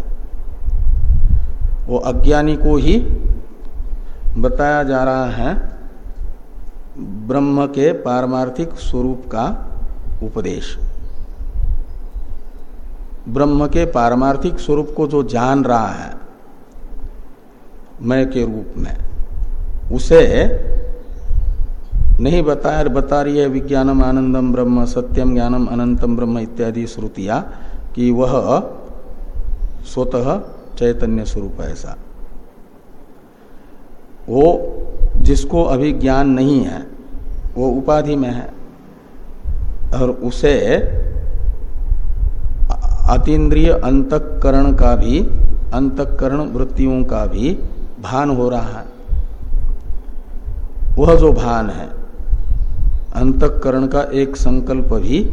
वो अज्ञानी को ही बताया जा रहा है ब्रह्म के पारमार्थिक स्वरूप का उपदेश। ब्रह्म के पारमार्थिक स्वरूप को जो जान रहा है, मैं के रूप में, उसे नहीं बताया, बता रही है विज्ञानम आनंदम ब्रह्म, सत्यम ज्ञानम अनंतम ब्रह्म इत्यादि श्रुतियाँ कि वह स्वतः चैतन्य स्वरूप है ऐसा। वो जिसको अभी ज्ञान नहीं है, वो उपाधि में है, और उसे अतीन्द्रिय अंतकरण का भी, अंतकरण वृत्तियों का भी भान हो रहा है। वह जो भान है, अंतकरण का एक संकल्प भी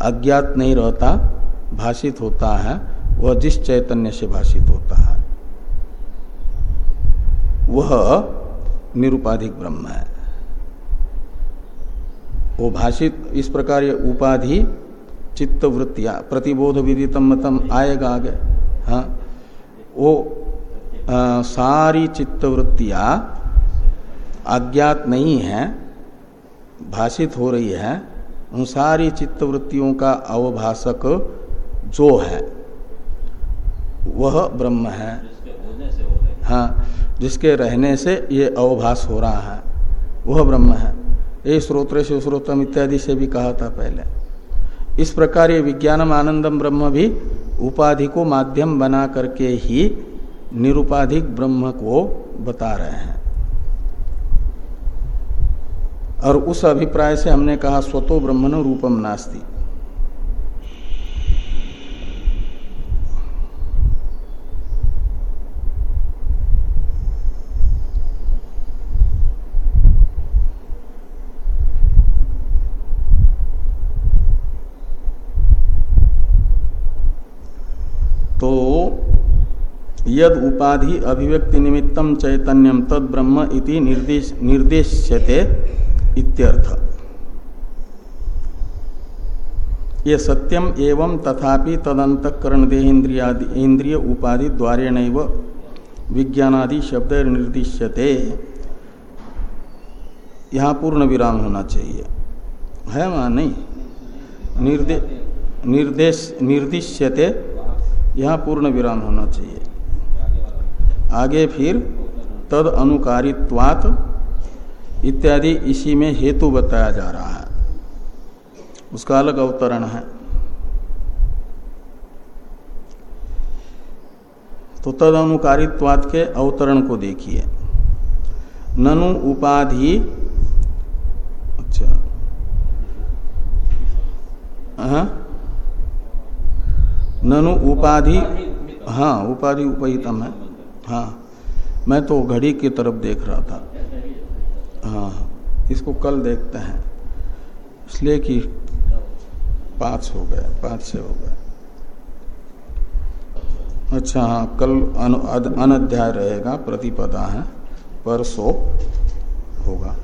अज्ञात नहीं रहता, भाषित होता है, वह जिस चैतन्य से भाषित होता है, वह निरुपाधिक ब्रह्म है। वो भाषित, इस प्रकार ये उपाधि चित्त वृत्तियाँ प्रतिबोध विदितम मतम आएगा आगे हाँ? वो आ, सारी चित्त चित्तवृत्तियाँ अज्ञात नहीं है भाषित हो रही है उन सारी चित्तवृत्तियों का अवभाषक जो है वह ब्रह्म है। हाँ जिसके रहने से ये अवभास हो रहा है वह ब्रह्म है। ये स्रोत्र से स्रोतम इत्यादि से भी कहा था पहले। इस प्रकार ये विज्ञानम आनंदम ब्रह्म भी उपाधि को माध्यम बना करके ही निरुपाधिक ब्रह्म को बता रहे हैं। और उस अभिप्राय से हमने कहा, स्वतो ब्रह्मनो रूपम नास्ती। यद उपाधि अभिव्यक्ति निमित्तम चैतन्यम तद ब्रह्म इति निर्देश, निर्देश्यते इत्यर्थ। ये सत्यम एवं तथापि तदंतकरण देहेन्द्रियादि इंद्रिय उपाधि द्वारे विज्ञानादि शब्द निर्दिश्यते यहाँ पूर्ण विराम होना चाहिए। है वहाँ नहीं? निर्दे, निर्देश, निर्दिश्यते। यहाँ पूर्ण विराम होना चाहिए। आगे फिर तद अनुकारित्वात इत्यादि इसी में हेतु बताया जा रहा है। उसका अलग अवतरण है। तो तद अनुकारित्वात के अवतरण को देखिए। ननु उपाधि अच्छा। हाँ ननु उपाधि हाँ उपाधि उपहितम है। हाँ मैं तो घड़ी की तरफ़ देख रहा था। हाँ इसको कल देखते हैं। इसलिए कि पाँच हो गया पाँच से हो गया। अच्छा हाँ कल अन, अध्याय रहेगा प्रतिपदा है परसों होगा।